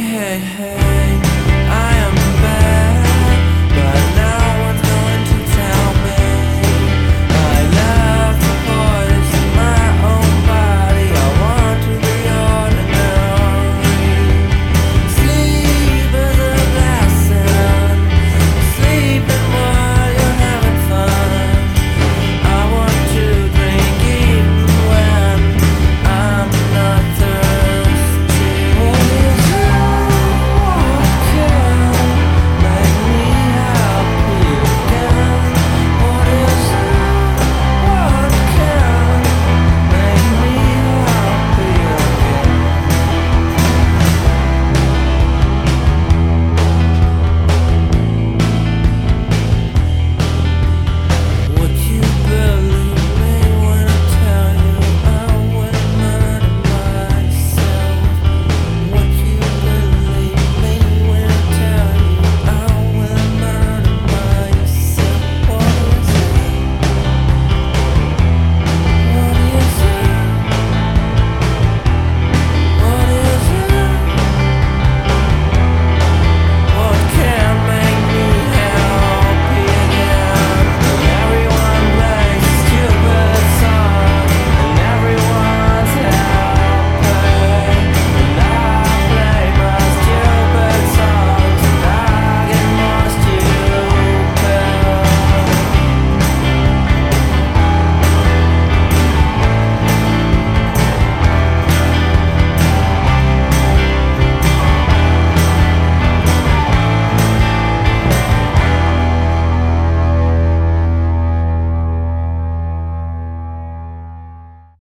hey, hey, hey.